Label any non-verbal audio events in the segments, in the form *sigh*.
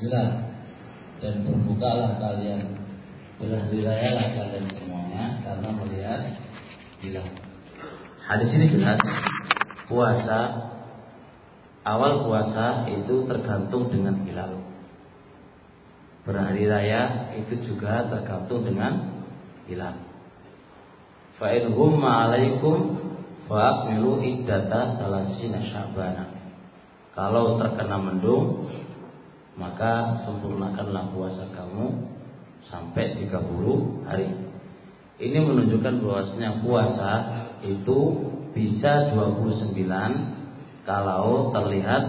hilal dan berbukalah kalian berharilah kalian semuanya karena melihat hilal. Hadis ini jelas puasa awal puasa itu tergantung dengan hilal. Berhari raya itu juga tergantung dengan hilal. Fa in humma alaikum fa'akmilu iddata salasina sya'bana. Kalau terkena mendung, maka sempurnakanlah puasa kamu sampai 30 hari. Ini menunjukkan bahwasanya puasa itu bisa 29 kalau terlihat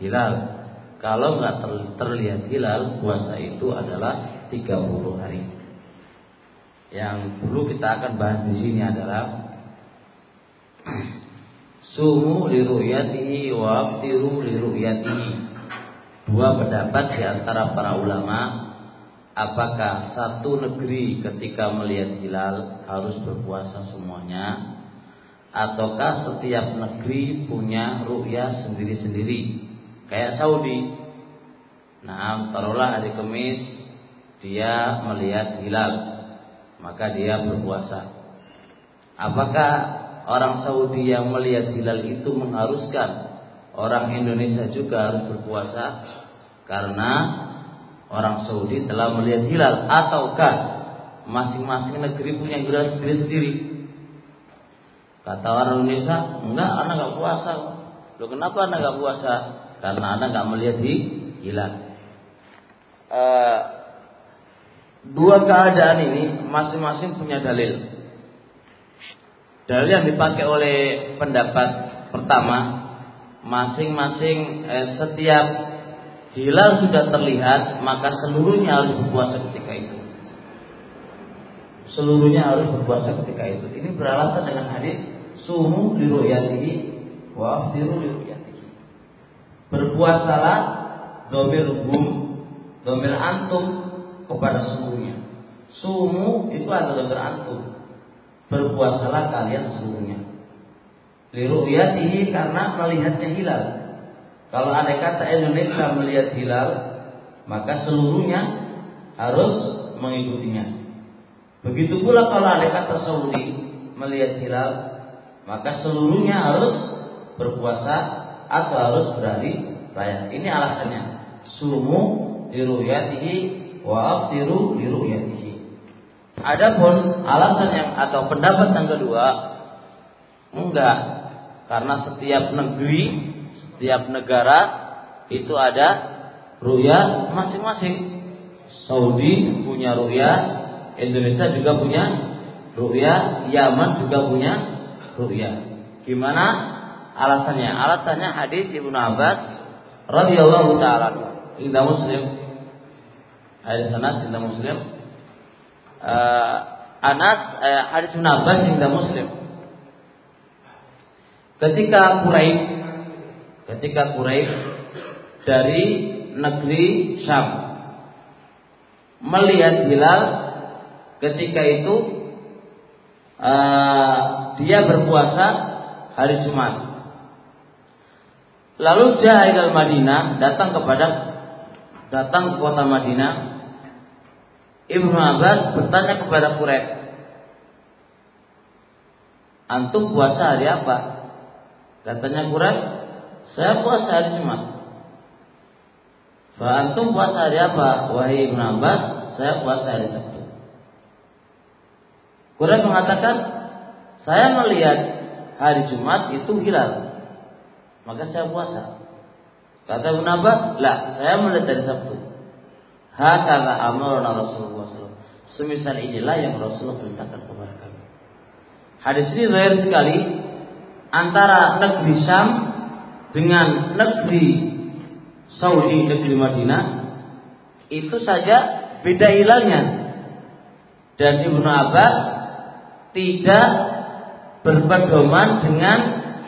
hilal. Kalau nggak terlihat hilal, puasa itu adalah 30 hari. Yang dulu kita akan bahas di sini adalah *clears throat* sumu liruyatihi wa aftiru liruyatihi. Dua pendapat di antara para ulama apakah satu negeri ketika melihat hilal harus berpuasa semuanya ataukah setiap negeri punya ru'yah sendiri-sendiri? Kayak Saudi. Nah taruhlah hari Kamis dia melihat hilal maka dia berpuasa. Apakah orang Saudi yang melihat hilal itu mengharuskan? Orang Indonesia juga harus berpuasa karena orang Saudi telah melihat hilal ataukah masing-masing negeri punya hilal sendiri-sendiri? Kata orang Indonesia, enggak, anak enggak puasa. Loh kenapa anak enggak puasa? Karena anak enggak melihat di hilal. E, dua keadaan ini masing-masing punya dalil. Dalil yang dipakai oleh pendapat pertama, masing-masing eh, setiap hilal sudah terlihat, maka seluruhnya harus berpuasa ketika itu. Seluruhnya harus berpuasa ketika itu. Ini beralasan dengan hadis sumu li ru'yatihi wa aftiru. Berpuasalah domir hum, domir antum kepada seluruhnya. Sumu itu adalah domir antum. Berpuasalah kalian seluruhnya. Li ru'yatihi karena melihatnya hilal. Kalau ada kata Indonesia melihat hilal, maka seluruhnya harus mengikutinya. Begitu pula kalau ada kata Saudi melihat hilal, maka seluruhnya harus berpuasa atau harus berhari raya. Ini alasannya. Sumu liruyatihi wa aftiru liruyatihi. Adapun alasan yang atau pendapat yang kedua enggak karena setiap negeri setiap negara itu ada ruya masing-masing. Saudi punya ruya, Indonesia juga punya ruya, Yaman juga punya ruya. Gimana alasannya? Alasannya hadis Ibnu Abbas radhiyallahu taala Indah Muslim. Hadis Anas Indah Muslim. Uh, Anas uh, hadis Ibnu Abbas Indah Muslim. Ketika Quraisy ketika Quraisy dari negeri Syam melihat hilal ketika itu uh, dia berpuasa hari Jumat. Lalu Jahil al Madinah datang kepada datang ke kota Madinah. Ibnu Abbas bertanya kepada Quraisy, "Antum puasa hari apa?" Katanya Quraisy, saya puasa hari Jumat. Fa'antum puasa hari apa? Wahai Ibn Abbas, saya puasa hari Sabtu. Quraisy mengatakan, saya melihat hari Jumat itu hilal. Maka saya puasa. Kata Ibn Abbas, lah, saya melihat dari Sabtu. Hakala amarna Rasulullah SAW. Semisal inilah yang Rasulullah perintahkan kepada kami. Hadis ini rare sekali antara negeri Syam dengan negeri Saudi, negeri Madinah, itu saja beda hilalnya. Dan Ibnu Abbas tidak berpedoman dengan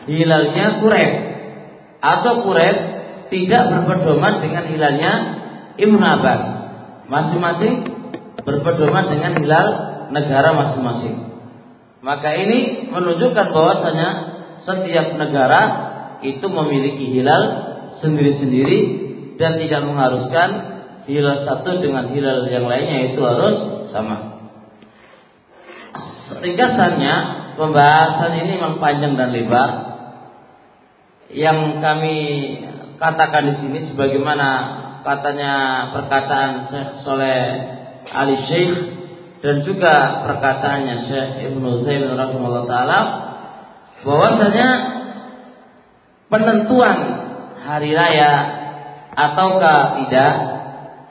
hilalnya Quraisy atau Quraisy tidak berpedoman dengan hilalnya Ibnu Abbas. Masing-masing berpedoman dengan hilal negara masing-masing. Maka ini menunjukkan bahwasanya setiap negara itu memiliki hilal sendiri-sendiri dan tidak mengharuskan hilal satu dengan hilal yang lainnya itu harus sama. Ringkasannya pembahasan ini memang panjang dan lebar. Yang kami katakan di sini sebagaimana katanya perkataan Syekh Soleh Ali Syekh dan juga perkataannya Syekh Ibnu Zain rahimahullah taala bahwasanya penentuan hari raya ataukah tidak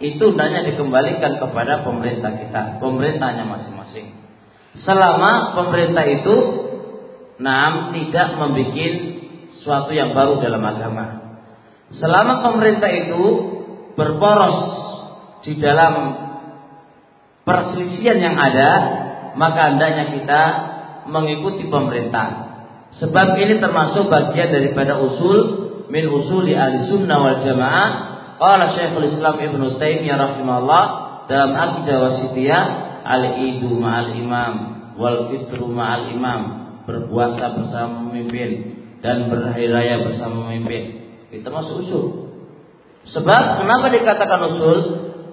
itu hendaknya dikembalikan kepada pemerintah kita, pemerintahnya masing-masing. Selama pemerintah itu nam tidak membuat suatu yang baru dalam agama. Selama pemerintah itu berporos di dalam perselisihan yang ada, maka hendaknya kita mengikuti pemerintah. Sebab ini termasuk bagian daripada usul min usuli ahli sunnah wal jamaah. Qala Syekhul Islam Ibnu Taimiyah rahimahullah dalam akidah wasitiyah al-idu ma'al imam wal fitru ma'al imam berpuasa bersama pemimpin dan berhari raya bersama pemimpin. Itu termasuk usul. Sebab kenapa dikatakan usul?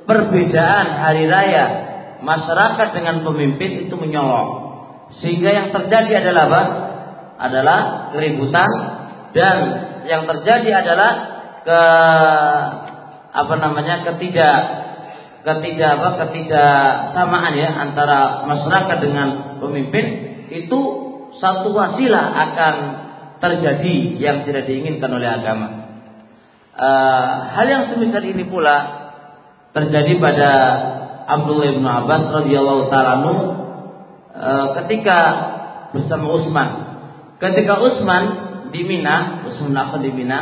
Perbedaan hari raya masyarakat dengan pemimpin itu menyolok. Sehingga yang terjadi adalah apa? Adalah keributan dan yang terjadi adalah ke apa namanya ketidak ketidak apa ketidaksamaan ya antara masyarakat dengan pemimpin itu satu wasilah akan terjadi yang tidak diinginkan oleh agama. Uh, hal yang semisal ini pula terjadi pada Abdullah bin Abbas radhiyallahu taala uh, ketika bersama Utsman. Ketika Utsman di Mina, Utsman Affan di Mina,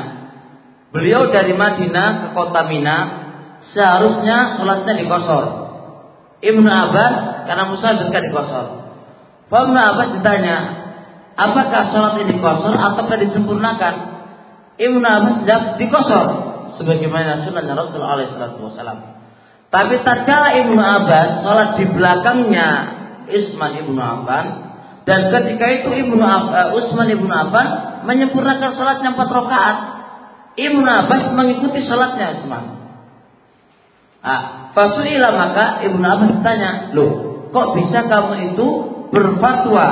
beliau dari Madinah ke kota Mina seharusnya sholatnya dikosor. Ibnu Abbas karena musafir kan dikosor. Ibnu Abbas ditanya, apakah sholat ini dikosor ataukah disempurnakan? Ibnu Abbas sedang dikosor sebagaimana sunnahnya Rasul alaihi wasallam. Tapi tatkala Ibnu Abbas sholat di belakangnya Isman Ibnu Affan dan ketika itu Ibnu uh, Utsman Ibnu Affan menyempurnakan sholatnya empat rakaat. Ibnu Abbas mengikuti sholatnya Utsman. Ah, fasuila maka Ibnu Abbas bertanya, loh, kok bisa kamu itu berfatwa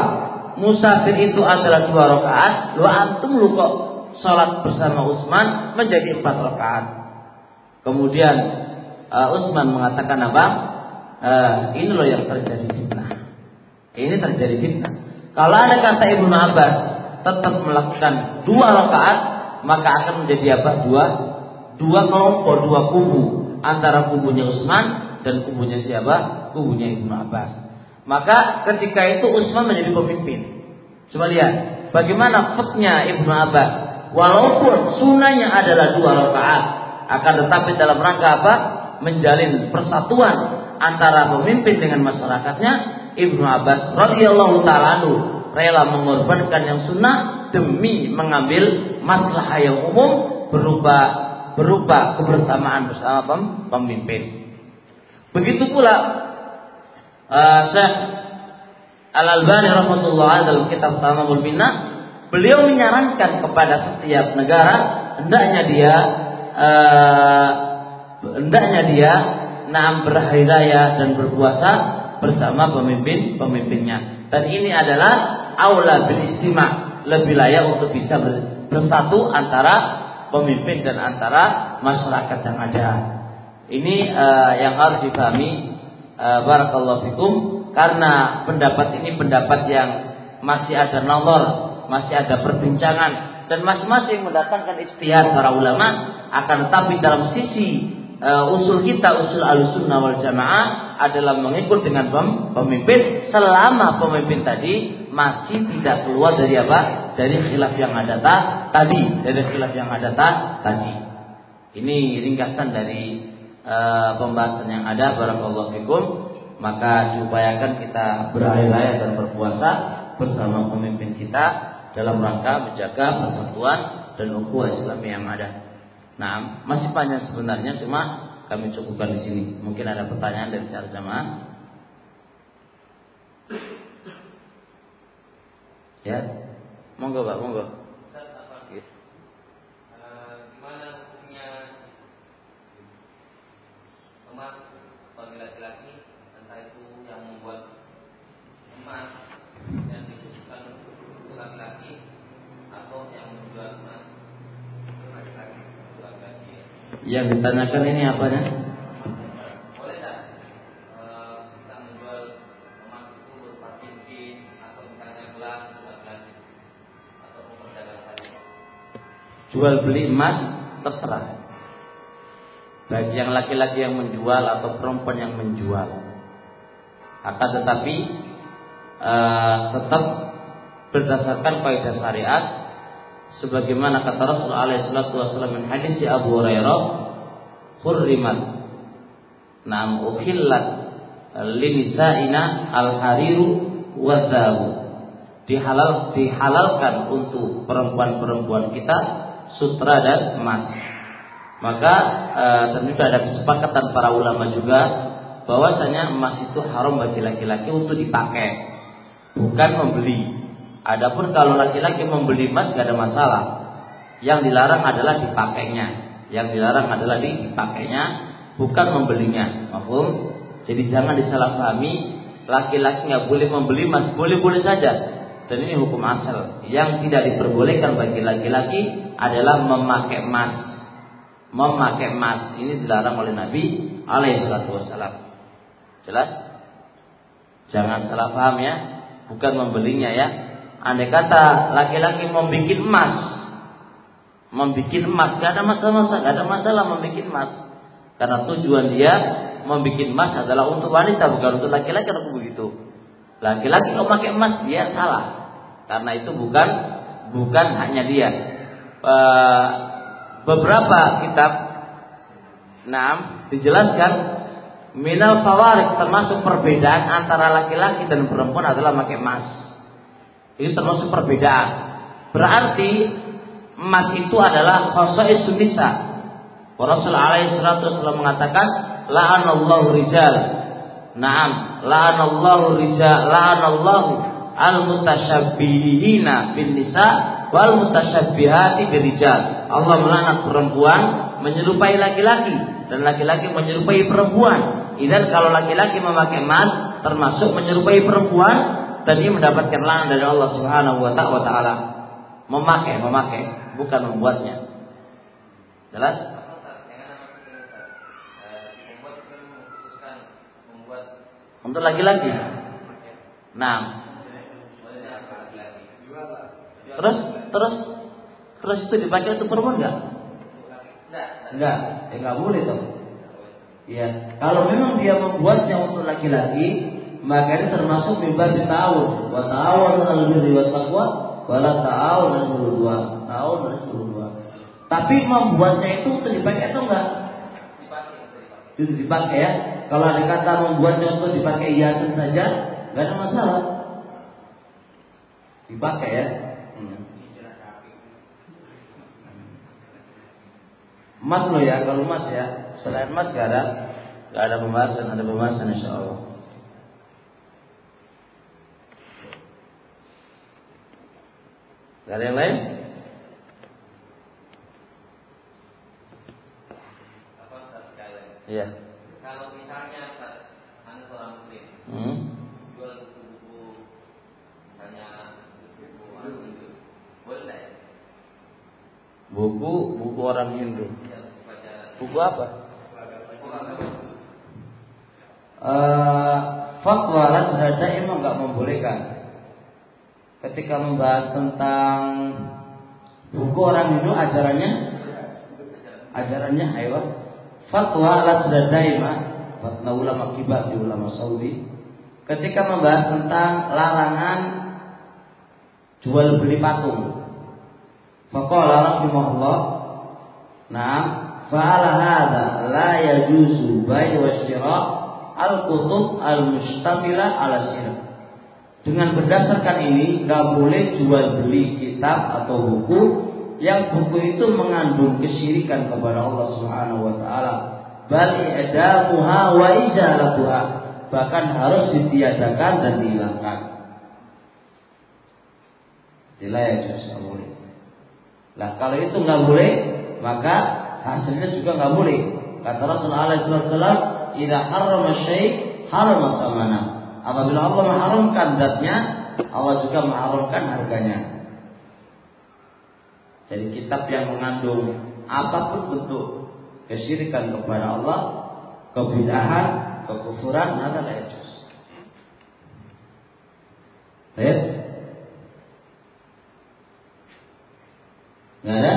musafir itu adalah dua rakaat, lo antum lu kok sholat bersama Utsman menjadi empat rakaat. Kemudian uh, Utsman mengatakan apa? Uh, ini loh yang terjadi fitnah. Ini terjadi fitnah. Kalau ada kata Ibnu Abbas tetap melakukan dua rakaat, maka akan menjadi apa? Dua dua kelompok, dua kubu antara kubunya Utsman dan kubunya siapa? Kubunya Ibnu Abbas. Maka ketika itu Utsman menjadi pemimpin. Coba lihat bagaimana faknya Ibnu Abbas walaupun sunnahnya adalah dua rakaat akan tetapi dalam rangka apa menjalin persatuan antara pemimpin dengan masyarakatnya Ibnu Abbas radhiyallahu taala rela mengorbankan yang sunnah demi mengambil masalah yang umum berupa berupa kebersamaan bersama pemimpin. Begitu pula uh, Syekh Al Albani rahmatullah dalam kitab Tamamul Minna beliau menyarankan kepada setiap negara hendaknya dia uh, hendaknya dia naam berhari raya dan berpuasa bersama pemimpin-pemimpinnya. Dan ini adalah aula beristima lebih layak untuk bisa bersatu antara pemimpin dan antara masyarakat yang ada. Ini uh, yang harus dipahami uh, barakallahu fikum karena pendapat ini pendapat yang masih ada nomor masih ada perbincangan dan masing-masing mendatangkan istihad para ulama akan tetapi dalam sisi uh, usul kita usul al-sunnah wal jamaah adalah mengikut dengan pemimpin selama pemimpin tadi masih tidak keluar dari apa? Dari khilaf yang ada ta, tadi dari khilaf yang ada ta, tadi. Ini ringkasan dari uh, pembahasan yang ada barakallahu fikum. Maka diupayakan kita berhari raya dan berpuasa bersama pemimpin kita dalam rangka menjaga persatuan dan ukhuwah Islam yang ada. Nah, masih banyak sebenarnya cuma kami cukupkan di sini. Mungkin ada pertanyaan dari cara jamaah. Ya, monggo pak, monggo. membuat emas yang dibutuhkan untuk laki-laki atau yang menjual emas untuk laki-laki untuk laki-laki yang ditanyakan ini apa ya? boleh tak eh, kita menjual emas itu berupa cincin atau misalnya gelas untuk laki-laki atau memperdagangkan Jual beli emas terserah. Bagi yang laki-laki yang menjual atau perempuan yang menjual. Akan tetapi uh, tetap berdasarkan kaidah syariat sebagaimana kata Rasulullah alaihi wasallam hadis si Abu Hurairah hurrimat nam uhillat linisaina al-hariru wa dihalal dihalalkan untuk perempuan-perempuan kita sutra dan emas. Maka e, ternyata ada kesepakatan para ulama juga bahwasanya emas itu haram bagi laki-laki untuk dipakai, bukan membeli. Adapun kalau laki-laki membeli emas gak ada masalah. Yang dilarang adalah dipakainya. Yang dilarang adalah dipakainya, bukan membelinya. Mahfum? Jadi jangan disalahpahami. Laki-laki nggak boleh membeli emas, boleh-boleh saja. Dan ini hukum asal. Yang tidak diperbolehkan bagi laki-laki adalah memakai emas. Memakai emas ini dilarang oleh Nabi alaihi wasallam. Jelas? Jangan salah paham ya. Bukan membelinya ya. Andai kata laki-laki membuat emas, membuat emas, gak ada masalah, gak ada masalah membuat emas. Karena tujuan dia membuat emas adalah untuk wanita, bukan untuk laki-laki atau begitu. Laki-laki kalau pakai emas dia salah, karena itu bukan bukan hanya dia. E, beberapa kitab, nah dijelaskan minal fawarik termasuk perbedaan antara laki-laki dan perempuan adalah pakai emas. Ini termasuk perbedaan. Berarti emas itu adalah khosaisun nisa. Rasul alaihi salatu wasallam mengatakan la'anallahu rijal. Naam, la'anallahu rijal, la'anallahu al-mutasyabbihina bin nisa wal mutasyabbihati rijal. Allah melaknat perempuan menyerupai laki-laki dan laki-laki menyerupai perempuan. Idan kalau laki-laki memakai emas termasuk menyerupai perempuan, dan dia mendapatkan lahan dari Allah Subhanahu wa taala. Memakai, memakai, bukan membuatnya. Jelas? Untuk laki-laki. Nah. Terus, terus, terus itu dipakai untuk perempuan enggak? Enggak, ya enggak boleh dong. Iya, kalau memang dia membuatnya untuk laki-laki, maka ini termasuk mimbar tahun wa ta'awun al birri wa taqwa wala ta'awun al dua. Ta'awun al dua. Tapi membuatnya itu dipakai atau enggak? Itu dipakai ya. Kalau ada kata membuatnya untuk dipakai hiasan saja enggak ada masalah. Dipakai ya. Hmm. emas lo ya kalau emas ya. Selain emas gak ada. Gak ada pembahasan ada pembahasan insya Allah Gak ada yang lain? Iya. Kalau misalnya anda seorang muslim, hmm? jual buku-buku, misalnya buku orang Hindu, boleh Buku buku orang Hindu. Ya, buku apa? Uh, fatwa Lajnah emang nggak membolehkan ketika membahas tentang buku orang Hindu ajarannya? Ajarannya ayo. Fatwa alat daima fatwa ulama kibar di ulama Saudi. Ketika membahas tentang larangan jual beli patung. Faqala rahimahullah nah fa'ala hadha la yajuzu bai' wa syira' al-kutub al-mustamila ala syirk dengan berdasarkan ini nggak boleh jual beli kitab atau buku yang buku itu mengandung kesyirikan kepada Allah Subhanahu wa taala. Bal i'damuha wa izalatuha. Bahkan harus ditiadakan dan dihilangkan. Tidak ya boleh. Nah kalau itu nggak boleh, maka hasilnya juga nggak boleh. Kata Rasulullah SAW, idza harrama syai' harrama thamana. Apabila Allah mengharamkan zatnya, Allah juga mengharamkan harganya. Jadi kitab yang mengandung apa pun bentuk kesyirikan kepada Allah, kebidahan, kekufuran adalah itu. Baik? Nggak ada?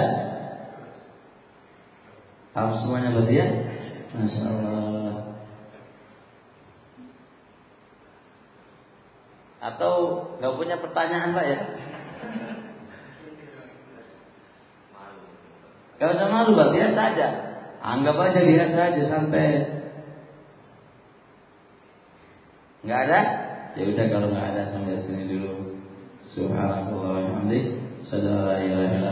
Paham semuanya berarti ya? Masya Allah. Atau nggak punya pertanyaan Pak ya? Gak usah malu Pak, lihat saja. Anggap aja lihat saja sampai nggak ada. Ya udah kalau nggak ada sampai sini dulu. Subhanallah an la ilaha illa.